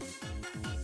Thank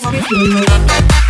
gotta be there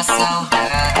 harus